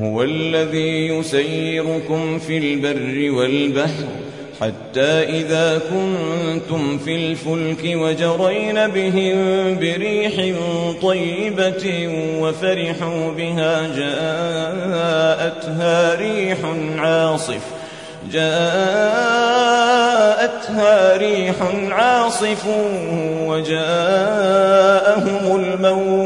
هو الذي يسيركم في البر والبحر حتى إذا كنتم في الفلك وجرين بهم بريح طيبة وفرحوا بها جاءتها ريح عاصف. جاءتها ريح عاصف وجاءهم الموج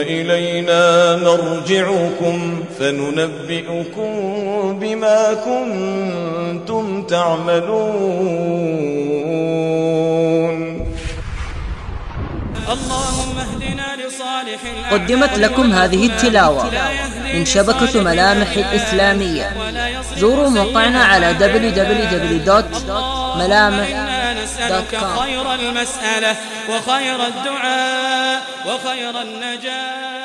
إلينا مرجعكم فننبئكم بما كنتم تعملون. اللهم اهدنا لصالح قدمت لكم هذه التلاوة من شبكة ملامح الإسلامية. زوروا موقعنا على www.ملامح.com خير المسألة وخير الدعاء وخير النجاة.